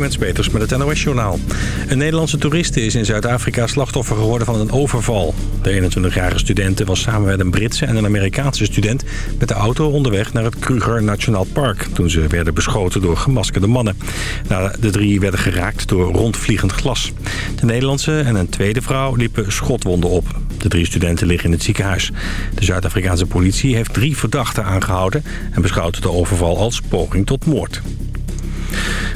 Clemens Peters met het NOS Journaal. Een Nederlandse toeriste is in Zuid-Afrika slachtoffer geworden van een overval. De 21-jarige student was samen met een Britse en een Amerikaanse student... met de auto onderweg naar het Kruger Nationaal Park... toen ze werden beschoten door gemaskerde mannen. De drie werden geraakt door rondvliegend glas. De Nederlandse en een tweede vrouw liepen schotwonden op. De drie studenten liggen in het ziekenhuis. De Zuid-Afrikaanse politie heeft drie verdachten aangehouden... en beschouwt de overval als poging tot moord.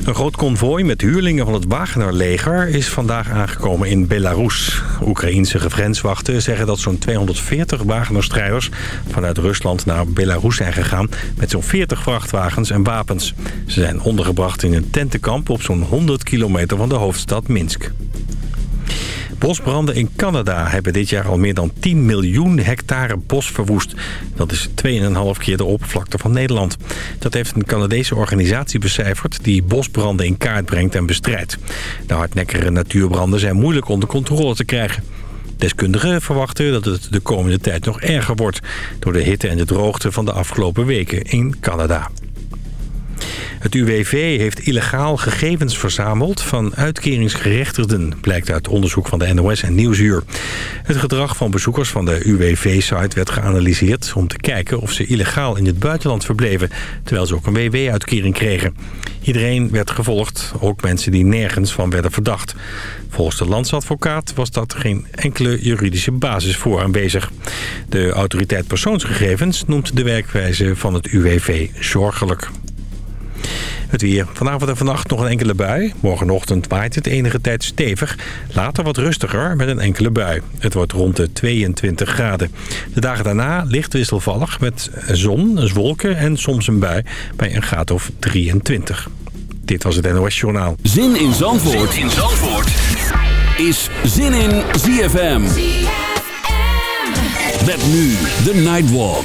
Een groot konvooi met huurlingen van het Wagner-leger is vandaag aangekomen in Belarus. Oekraïense grenswachten zeggen dat zo'n 240 Wagner-strijders vanuit Rusland naar Belarus zijn gegaan met zo'n 40 vrachtwagens en wapens. Ze zijn ondergebracht in een tentenkamp op zo'n 100 kilometer van de hoofdstad Minsk. Bosbranden in Canada hebben dit jaar al meer dan 10 miljoen hectare bos verwoest. Dat is 2,5 keer de oppervlakte van Nederland. Dat heeft een Canadese organisatie becijferd die bosbranden in kaart brengt en bestrijdt. De hardnekkere natuurbranden zijn moeilijk onder controle te krijgen. Deskundigen verwachten dat het de komende tijd nog erger wordt... door de hitte en de droogte van de afgelopen weken in Canada. Het UWV heeft illegaal gegevens verzameld van uitkeringsgerechtigden... blijkt uit onderzoek van de NOS en Nieuwsuur. Het gedrag van bezoekers van de UWV-site werd geanalyseerd... om te kijken of ze illegaal in het buitenland verbleven... terwijl ze ook een WW-uitkering kregen. Iedereen werd gevolgd, ook mensen die nergens van werden verdacht. Volgens de landsadvocaat was dat geen enkele juridische basis voor aanwezig. De autoriteit persoonsgegevens noemt de werkwijze van het UWV zorgelijk. Het weer. Vanavond en vannacht nog een enkele bui. Morgenochtend waait het enige tijd stevig. Later wat rustiger met een enkele bui. Het wordt rond de 22 graden. De dagen daarna licht wisselvallig met zon, wolken en soms een bui bij een graad of 23. Dit was het NOS Journaal. Zin in Zandvoort, zin in Zandvoort. is Zin in ZFM. ZFM. Met nu de Nightwalk.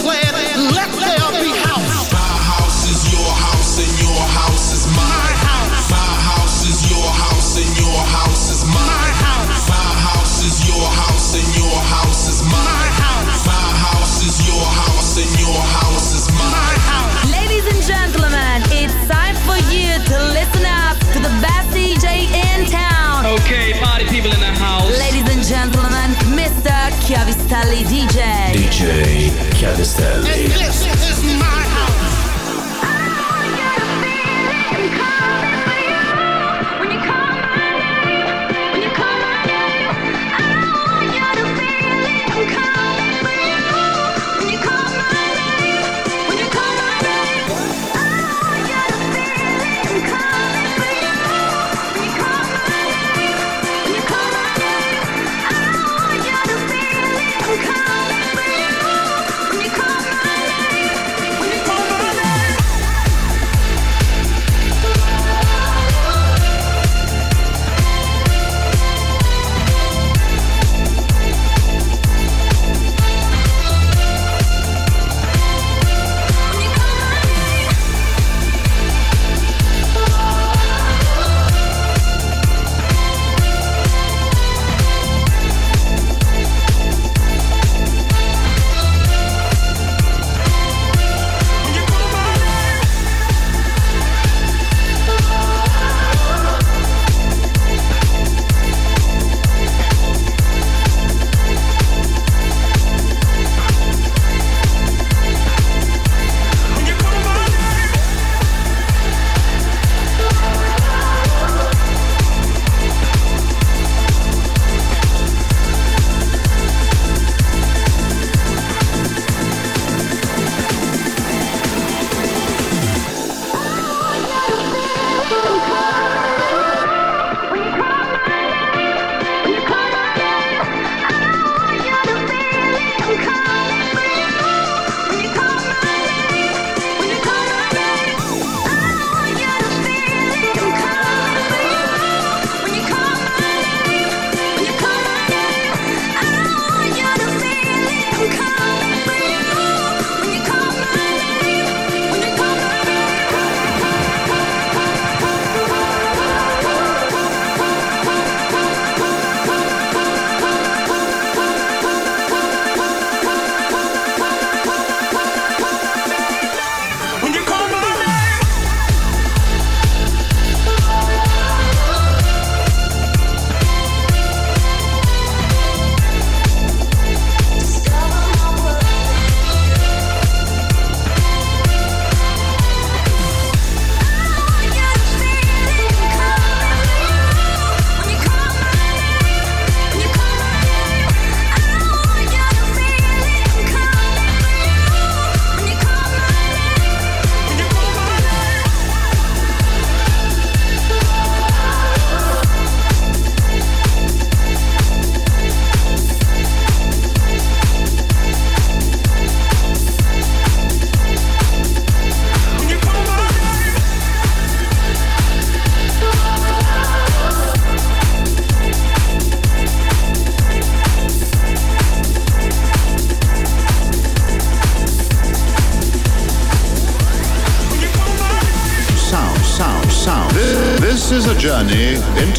DJ Chiavistelli.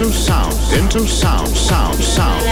Into sound, into sound, sound, sound.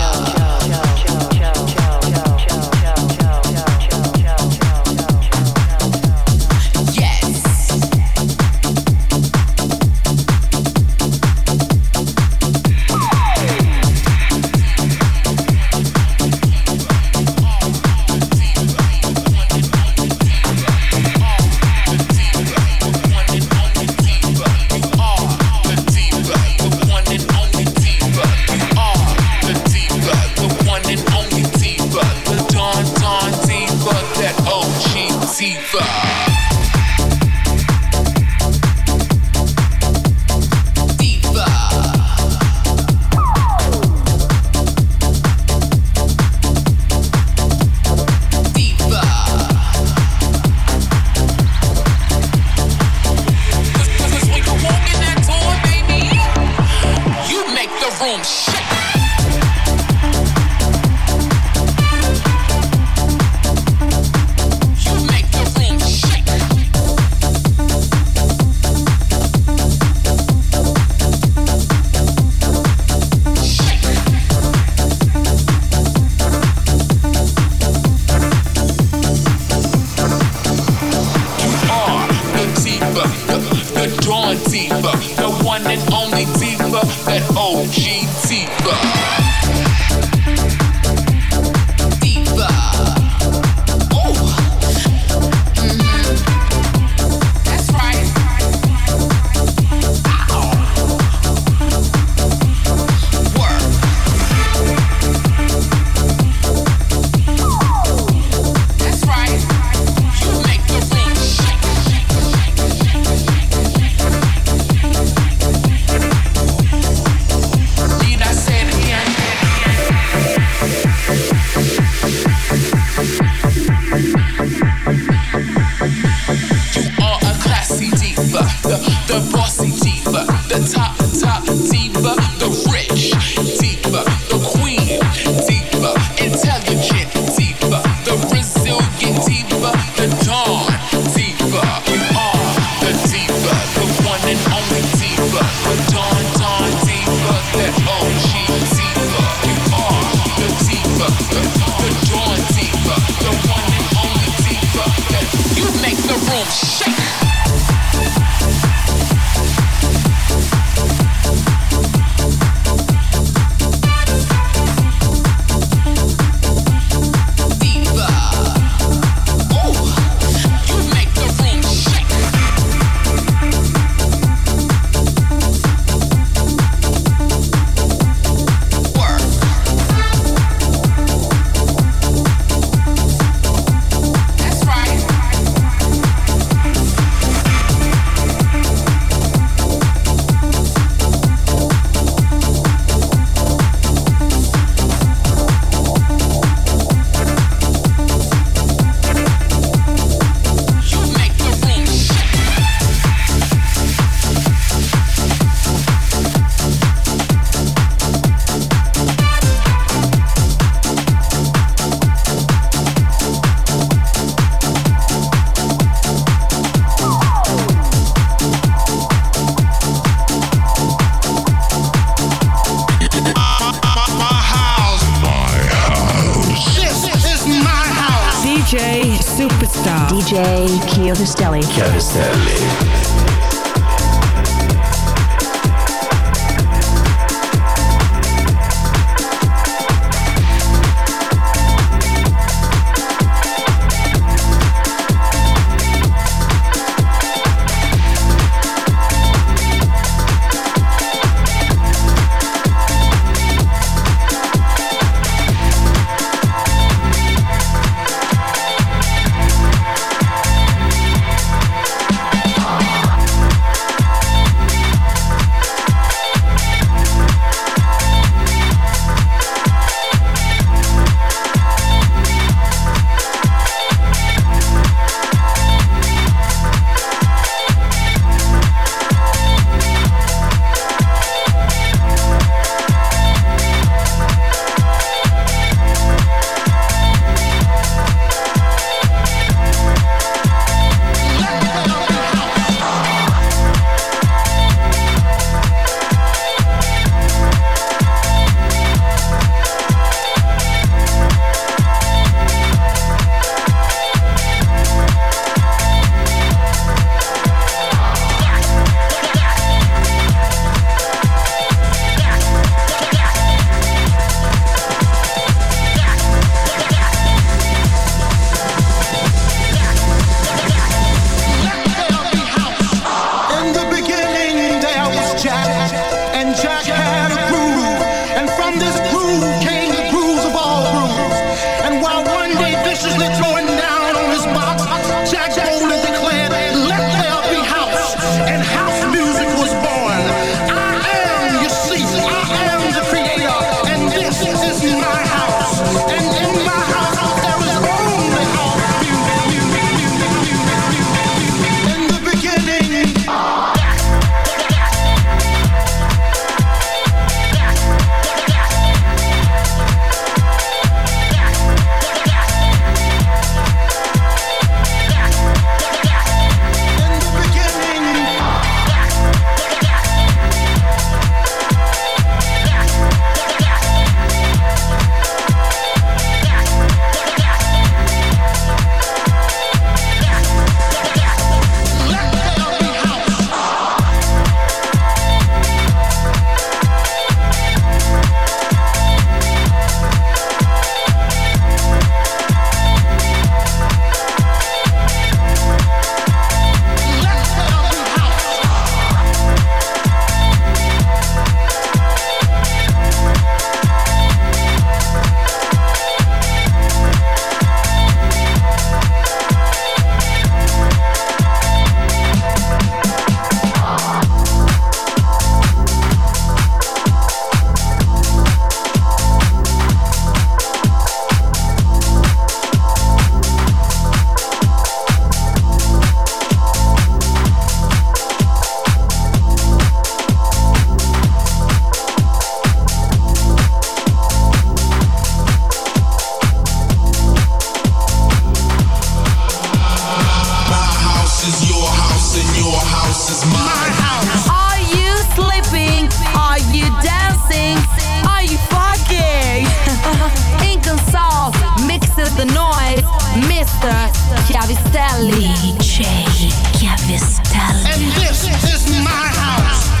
DJ Chiodostelli. Chiavistelli. from this groove came the grooves of all grooves. And while one day viciously thrown house is your house and your house is mine. My house. Are you sleeping? Are you dancing? Are you fucking? Ink and salt, mix the noise. Mr. Chiavistelli. J. Chiavistelli. And this is my house.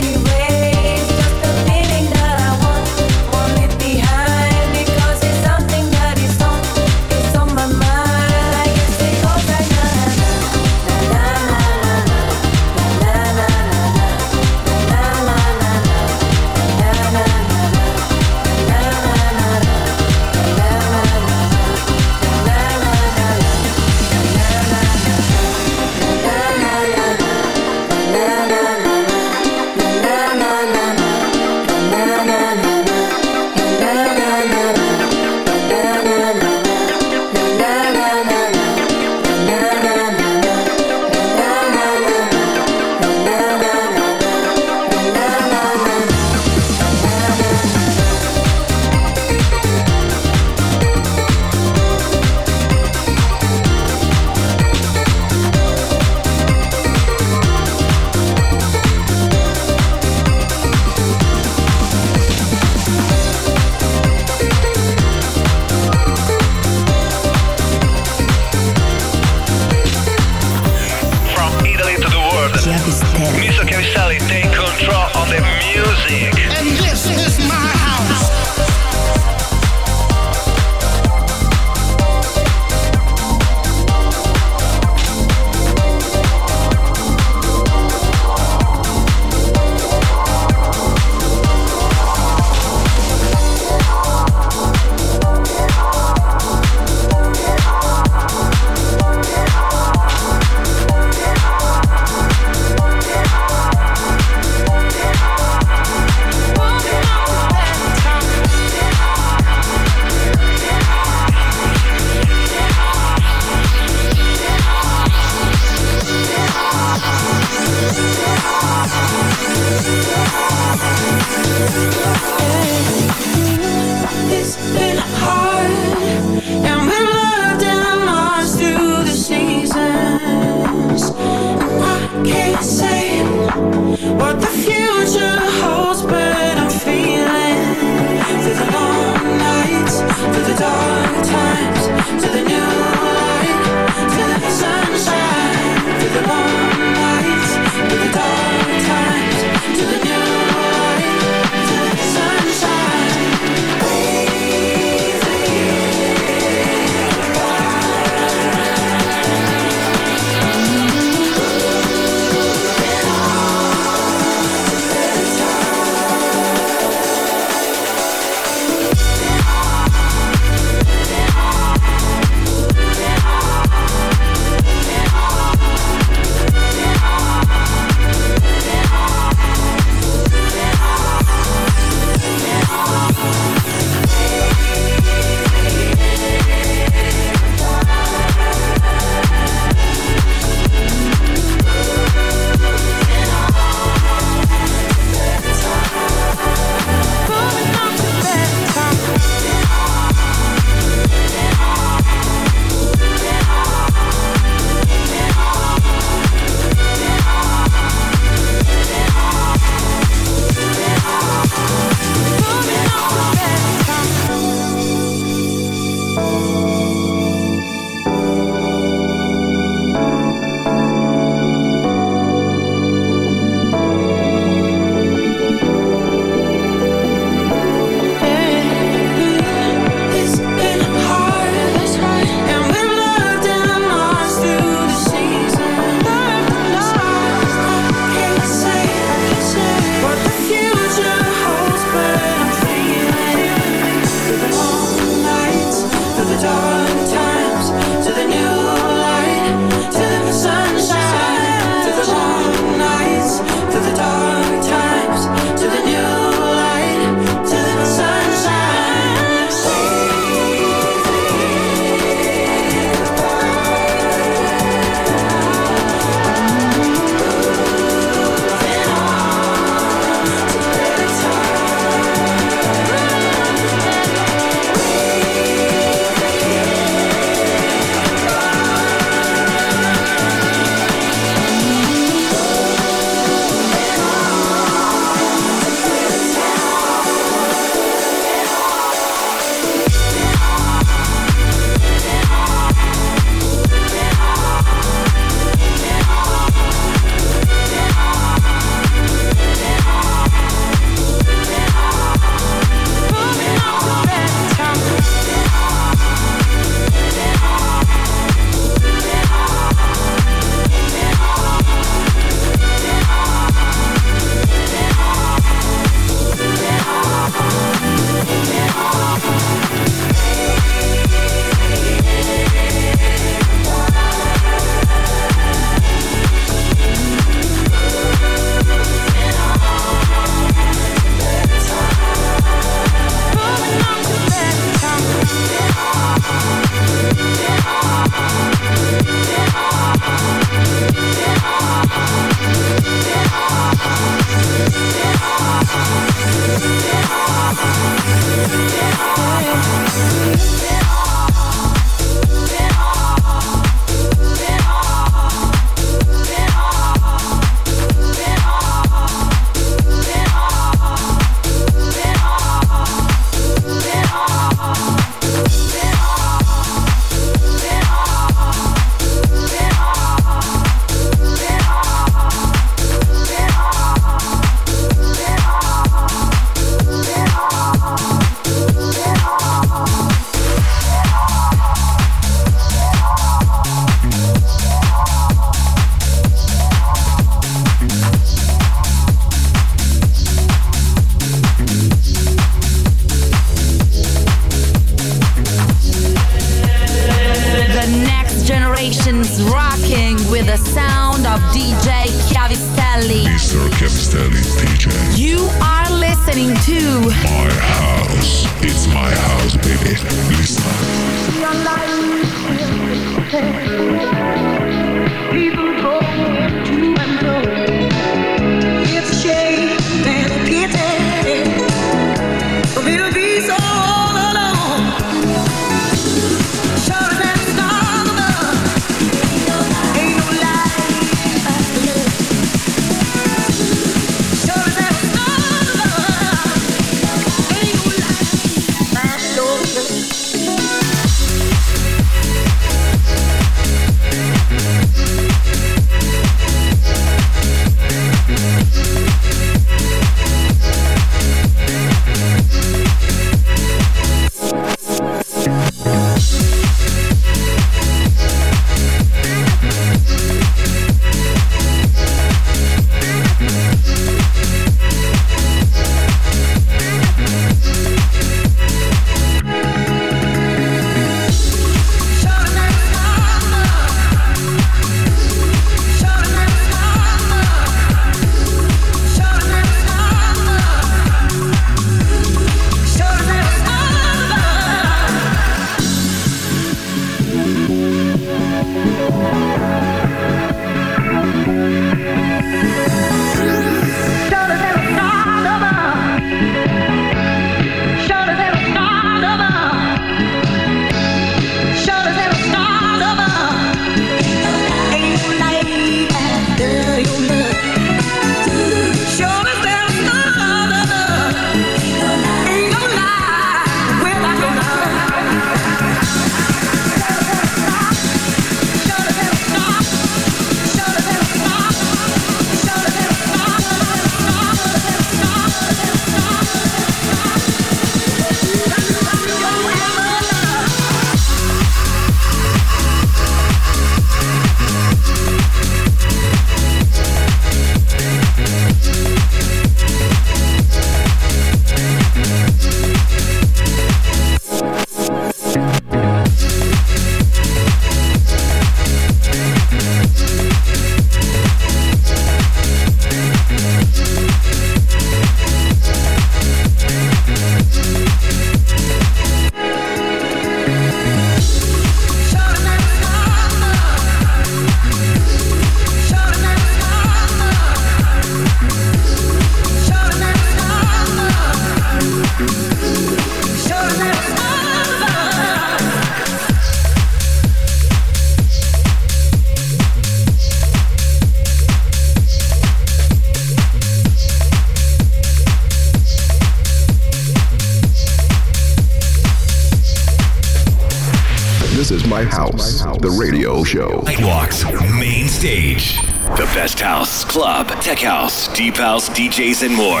Tech House, Deep House, DJs, and more.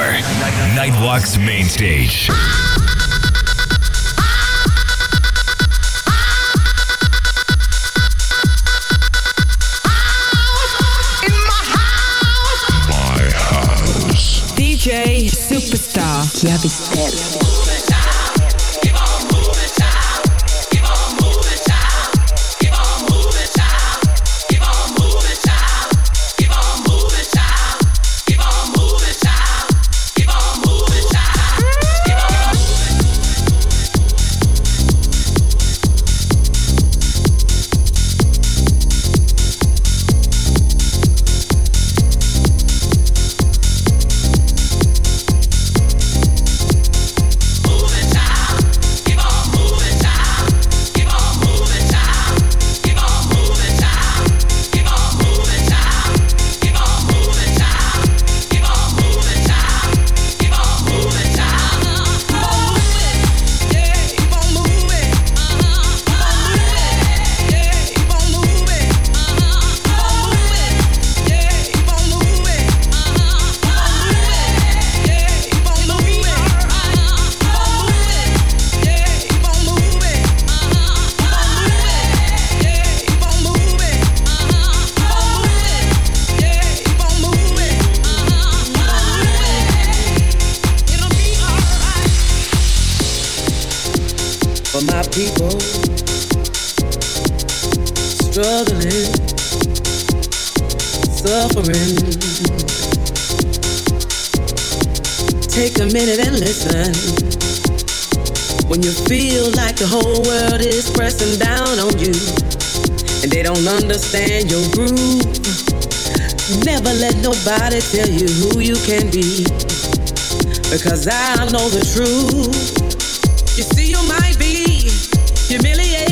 Nightwalk's main stage. My house. DJ Superstar. Chiavistar. Know the truth. You see, you might be humiliated